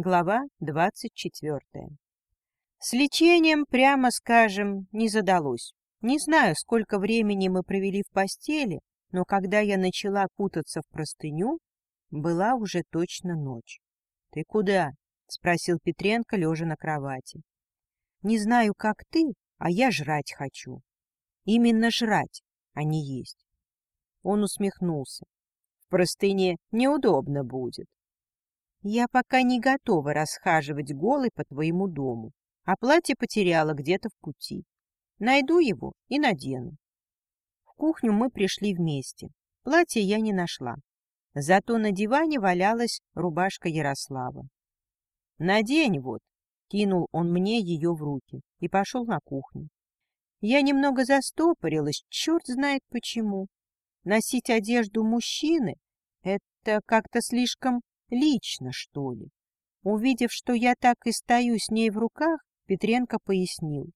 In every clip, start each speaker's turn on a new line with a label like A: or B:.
A: Глава 24. С лечением, прямо скажем, не задалось. Не знаю, сколько времени мы провели в постели, но когда я начала кутаться в простыню, была уже точно ночь. — Ты куда? — спросил Петренко, лежа на кровати. — Не знаю, как ты, а я жрать хочу. Именно жрать, а не есть. Он усмехнулся. В простыне неудобно будет. Я пока не готова расхаживать голой по твоему дому, а платье потеряла где-то в пути. Найду его и надену. В кухню мы пришли вместе. Платье я не нашла. Зато на диване валялась рубашка Ярослава. «Надень вот!» — кинул он мне ее в руки и пошел на кухню. Я немного застопорилась, черт знает почему. Носить одежду мужчины — это как-то слишком Лично, что ли? Увидев, что я так и стою с ней в руках, Петренко пояснил.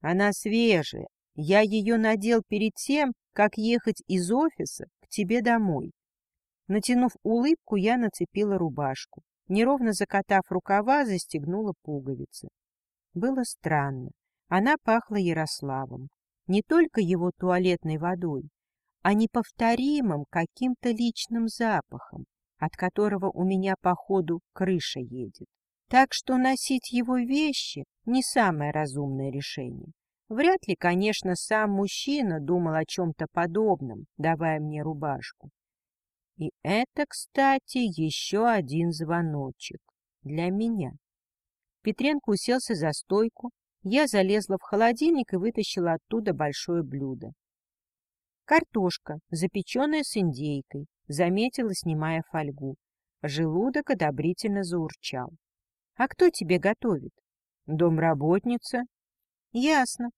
A: Она свежая. Я ее надел перед тем, как ехать из офиса к тебе домой. Натянув улыбку, я нацепила рубашку. Неровно закатав рукава, застегнула пуговицы. Было странно. Она пахла Ярославом. Не только его туалетной водой, а неповторимым каким-то личным запахом, от которого у меня, походу, крыша едет. Так что носить его вещи — не самое разумное решение. Вряд ли, конечно, сам мужчина думал о чем-то подобном, давая мне рубашку. И это, кстати, еще один звоночек для меня. Петренко уселся за стойку, я залезла в холодильник и вытащила оттуда большое блюдо. Картошка, запеченная с индейкой, заметила, снимая фольгу. Желудок одобрительно заурчал. — А кто тебе готовит? — Домработница. — Ясно.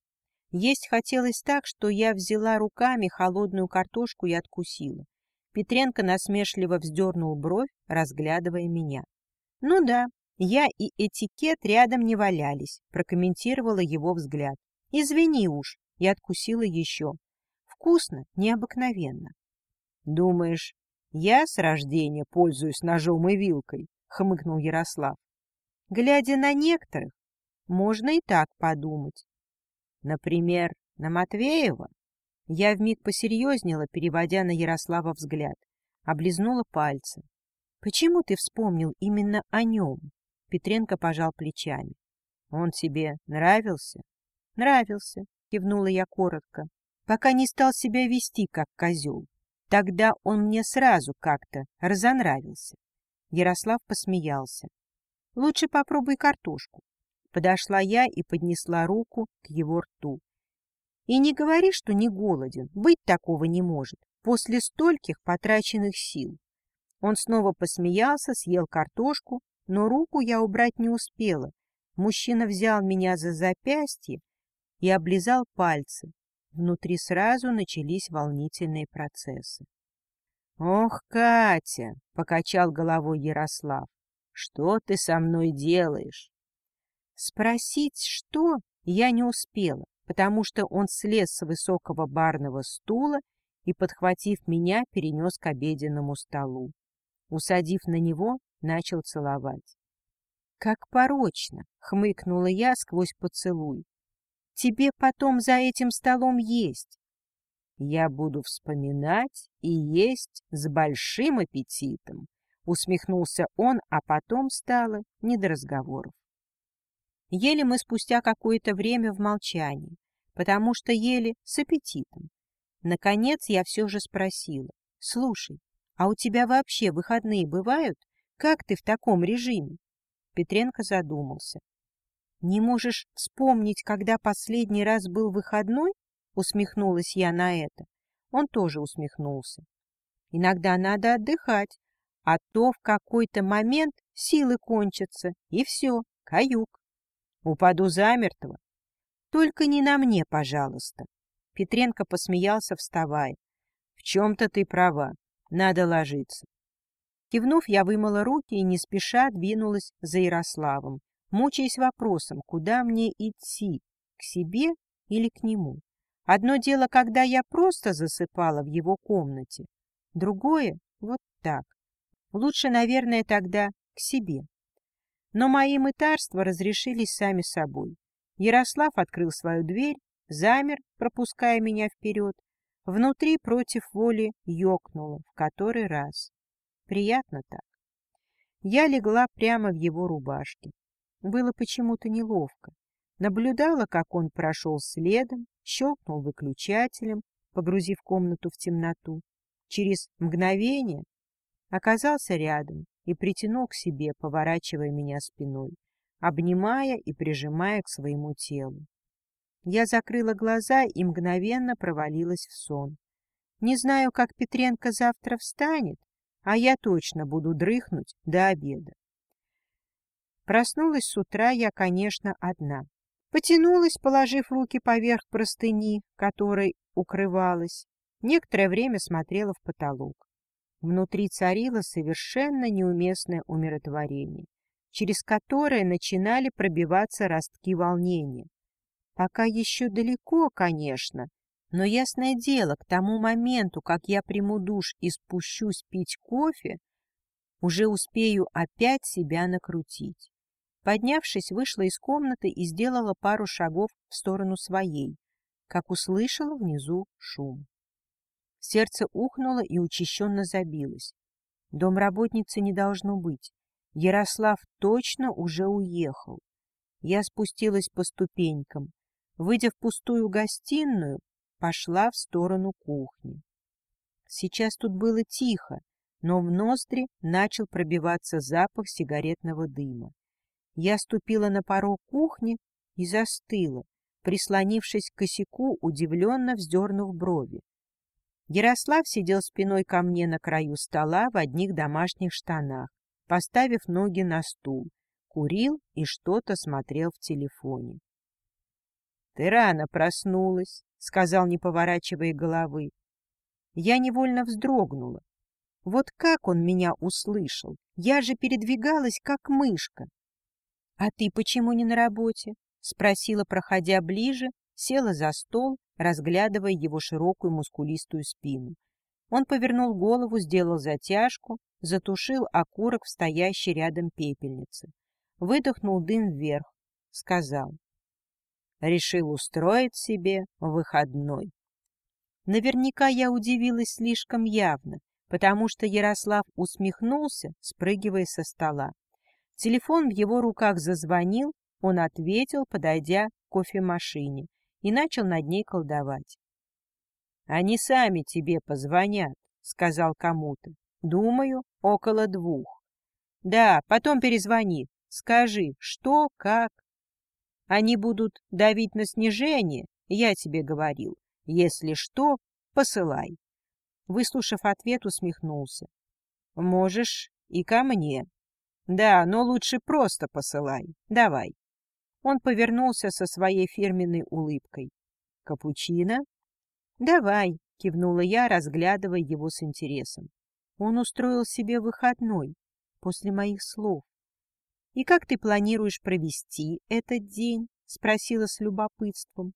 A: Есть хотелось так, что я взяла руками холодную картошку и откусила. Петренко насмешливо вздернул бровь, разглядывая меня. — Ну да, я и этикет рядом не валялись, прокомментировала его взгляд. — Извини уж, и откусила еще. Вкусно, необыкновенно. — Думаешь, я с рождения пользуюсь ножом и вилкой? — хмыкнул Ярослав. — Глядя на некоторых, можно и так подумать. Например, на Матвеева? Я вмиг посерьезнела, переводя на Ярослава взгляд. Облизнула пальцы. — Почему ты вспомнил именно о нем? Петренко пожал плечами. — Он тебе нравился? — Нравился, — кивнула я коротко пока не стал себя вести как козел. Тогда он мне сразу как-то разонравился. Ярослав посмеялся. — Лучше попробуй картошку. Подошла я и поднесла руку к его рту. И не говори, что не голоден, быть такого не может, после стольких потраченных сил. Он снова посмеялся, съел картошку, но руку я убрать не успела. Мужчина взял меня за запястье и облизал пальцы, Внутри сразу начались волнительные процессы. — Ох, Катя! — покачал головой Ярослав. — Что ты со мной делаешь? Спросить, что, я не успела, потому что он слез с высокого барного стула и, подхватив меня, перенес к обеденному столу. Усадив на него, начал целовать. — Как порочно! — хмыкнула я сквозь поцелуй. Тебе потом за этим столом есть. Я буду вспоминать и есть с большим аппетитом, усмехнулся он, а потом стало не до разговоров. Ели мы спустя какое-то время в молчании, потому что ели с аппетитом. Наконец я все же спросила. — Слушай, а у тебя вообще выходные бывают? Как ты в таком режиме? Петренко задумался. «Не можешь вспомнить, когда последний раз был выходной?» Усмехнулась я на это. Он тоже усмехнулся. «Иногда надо отдыхать, а то в какой-то момент силы кончатся, и все, каюк. Упаду замертво. Только не на мне, пожалуйста». Петренко посмеялся, вставая. «В чем-то ты права, надо ложиться». Кивнув, я вымыла руки и не спеша двинулась за Ярославом, мучаясь вопросом, куда мне идти, к себе или к нему. Одно дело, когда я просто засыпала в его комнате, другое — вот так. Лучше, наверное, тогда к себе. Но мои мытарства разрешились сами собой. Ярослав открыл свою дверь, замер, пропуская меня вперед. Внутри против воли ёкнуло в который раз. Приятно так. Я легла прямо в его рубашке. Было почему-то неловко. Наблюдала, как он прошел следом, щелкнул выключателем, погрузив комнату в темноту. Через мгновение оказался рядом и притянул к себе, поворачивая меня спиной, обнимая и прижимая к своему телу. Я закрыла глаза и мгновенно провалилась в сон. Не знаю, как Петренко завтра встанет, а я точно буду дрыхнуть до обеда. Проснулась с утра я, конечно, одна. Потянулась, положив руки поверх простыни, которой укрывалась. Некоторое время смотрела в потолок. Внутри царило совершенно неуместное умиротворение, через которое начинали пробиваться ростки волнения. Пока еще далеко, конечно, но ясное дело, к тому моменту, как я приму душ и спущусь пить кофе, уже успею опять себя накрутить. Поднявшись, вышла из комнаты и сделала пару шагов в сторону своей, как услышала внизу шум. Сердце ухнуло и учащенно забилось. Домработницы не должно быть. Ярослав точно уже уехал. Я спустилась по ступенькам. Выйдя в пустую гостиную, пошла в сторону кухни. Сейчас тут было тихо, но в ноздри начал пробиваться запах сигаретного дыма. Я ступила на порог кухни и застыла, прислонившись к косяку, удивленно вздернув брови. Ярослав сидел спиной ко мне на краю стола в одних домашних штанах, поставив ноги на стул, курил и что-то смотрел в телефоне. — Ты рано проснулась, — сказал, не поворачивая головы. Я невольно вздрогнула. Вот как он меня услышал? Я же передвигалась, как мышка. — А ты почему не на работе? — спросила, проходя ближе, села за стол разглядывая его широкую мускулистую спину. Он повернул голову, сделал затяжку, затушил окурок в стоящей рядом пепельнице. Выдохнул дым вверх, сказал. Решил устроить себе выходной. Наверняка я удивилась слишком явно, потому что Ярослав усмехнулся, спрыгивая со стола. Телефон в его руках зазвонил, он ответил, подойдя к кофемашине и начал над ней колдовать. — Они сами тебе позвонят, — сказал кому-то. — Думаю, около двух. — Да, потом перезвони. Скажи, что, как. Они будут давить на снижение, я тебе говорил. Если что, посылай. Выслушав ответ, усмехнулся. — Можешь и ко мне. Да, но лучше просто посылай. Давай. Он повернулся со своей фирменной улыбкой. «Капучино?» «Давай», — кивнула я, разглядывая его с интересом. Он устроил себе выходной после моих слов. «И как ты планируешь провести этот день?» — спросила с любопытством.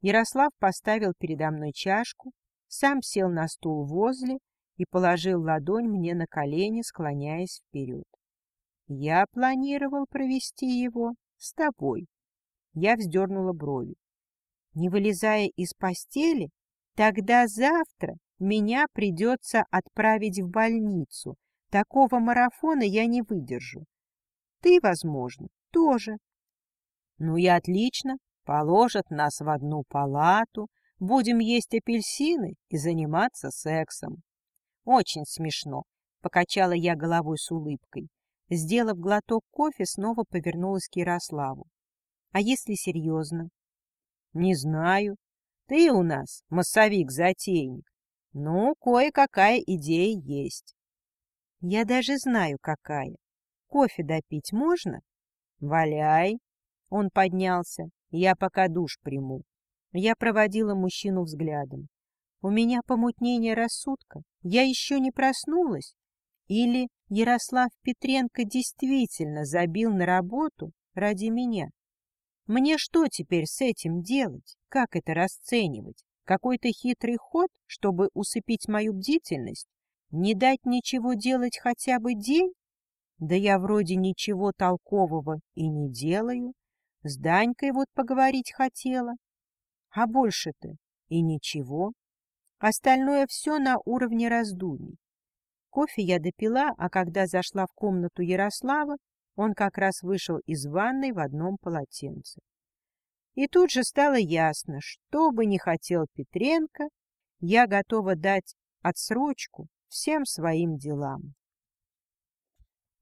A: Ярослав поставил передо мной чашку, сам сел на стул возле и положил ладонь мне на колени, склоняясь вперед. Я планировал провести его с тобой. Я вздернула брови. Не вылезая из постели, тогда завтра меня придется отправить в больницу. Такого марафона я не выдержу. Ты, возможно, тоже. Ну и отлично. Положат нас в одну палату, будем есть апельсины и заниматься сексом. Очень смешно, покачала я головой с улыбкой. Сделав глоток кофе, снова повернулась к Ярославу. — А если серьезно? — Не знаю. Ты у нас массовик-затейник. Ну, кое-какая идея есть. — Я даже знаю, какая. Кофе допить можно? — Валяй. Он поднялся. Я пока душ приму. Я проводила мужчину взглядом. У меня помутнение рассудка. Я еще не проснулась. Или Ярослав Петренко действительно забил на работу ради меня. Мне что теперь с этим делать? Как это расценивать? Какой-то хитрый ход, чтобы усыпить мою бдительность? Не дать ничего делать хотя бы день? Да я вроде ничего толкового и не делаю. С Данькой вот поговорить хотела. А больше-то и ничего. Остальное все на уровне раздумий. Кофе я допила, а когда зашла в комнату Ярослава, он как раз вышел из ванной в одном полотенце. И тут же стало ясно, что бы ни хотел Петренко, я готова дать отсрочку всем своим делам.